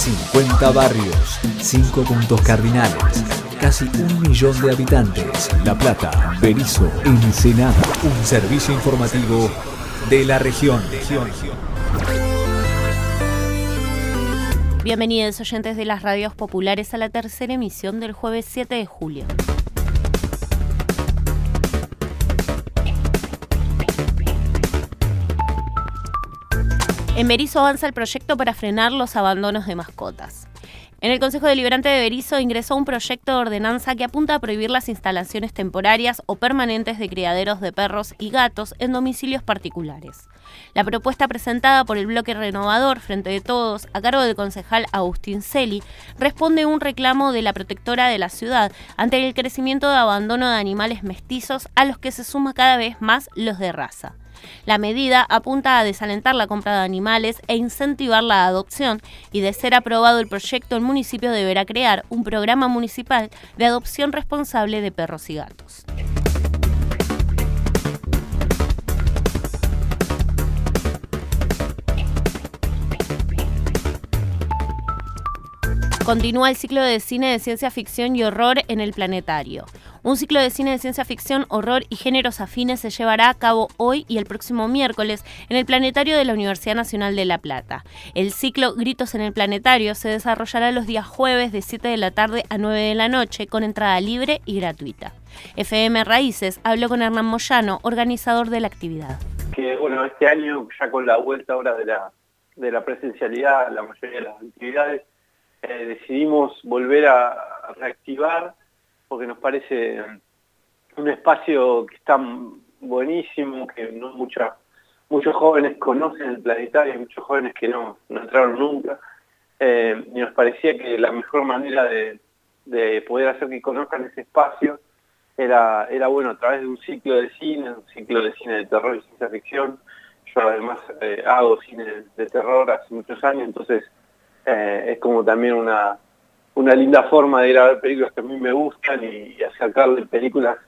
50 barrios, 5 puntos cardinales, casi un millón de habitantes. La Plata, Berizo, Ensenada. Un servicio informativo de la región. Bienvenidos oyentes de las radios populares a la tercera emisión del jueves 7 de julio. En Berizo avanza el proyecto para frenar los abandonos de mascotas. En el Consejo Deliberante de Berizo ingresó un proyecto de ordenanza que apunta a prohibir las instalaciones temporarias o permanentes de criaderos de perros y gatos en domicilios particulares. La propuesta presentada por el bloque renovador Frente de Todos, a cargo del concejal Agustín Celi, responde a un reclamo de la protectora de la ciudad ante el crecimiento de abandono de animales mestizos a los que se suma cada vez más los de raza. La medida apunta a desalentar la compra de animales e incentivar la adopción y de ser aprobado el proyecto el municipio deberá crear un programa municipal de adopción responsable de perros y gatos. Continúa el ciclo de cine de ciencia ficción y horror en el planetario. Un ciclo de cine de ciencia ficción, horror y géneros afines se llevará a cabo hoy y el próximo miércoles en el Planetario de la Universidad Nacional de La Plata. El ciclo Gritos en el Planetario se desarrollará los días jueves de 7 de la tarde a 9 de la noche con entrada libre y gratuita. FM Raíces habló con Hernán Moyano, organizador de la actividad. Que bueno, este año ya con la vuelta ahora de la, de la presencialidad, la mayoría de las actividades, eh, decidimos volver a reactivar porque nos parece un espacio que está buenísimo, que no muchos jóvenes conocen el planetario, muchos jóvenes que no, entraron nunca, eh, y nos parecía que la mejor manera de, poder hacer que conozcan ese espacio era, era bueno a través de un ciclo de cine, un ciclo de cine de terror y ciencia ficción. Yo además eh, hago cine de terror hace muchos años, entonces eh, es como también una, una linda forma de ir a ver películas que a mí me gustan y, acercarle películas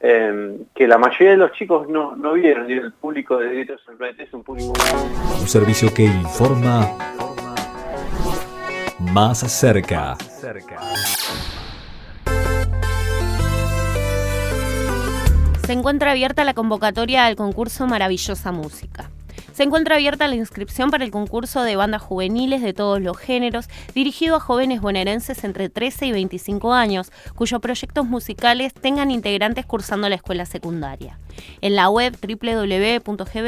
em, que la mayoría de los chicos no, no vieron, y el público de Derechos del Planeta es un público... Un servicio que informa más cerca. Se encuentra abierta la convocatoria al concurso Maravillosa Música. Se encuentra abierta la inscripción para el concurso de bandas juveniles de todos los géneros, dirigido a jóvenes bonaerenses entre 13 y 25 años, cuyos proyectos musicales tengan integrantes cursando la escuela secundaria. En la web www.gba.gov.ar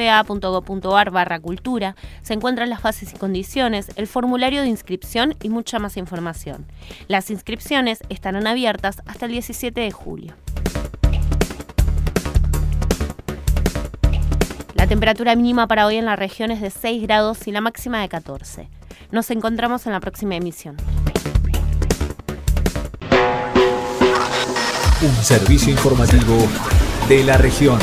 barra cultura se encuentran las bases y condiciones, el formulario de inscripción y mucha más información. Las inscripciones estarán abiertas hasta el 17 de julio. Temperatura mínima para hoy en la región es de 6 grados y la máxima de 14. Nos encontramos en la próxima emisión. Un servicio informativo de la región.